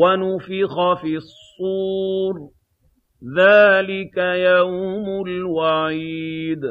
وَنُفِخَ فِي الصُّورِ ۚ. ذَٰلِكَ يَوْمُ الْوَعِيدِ.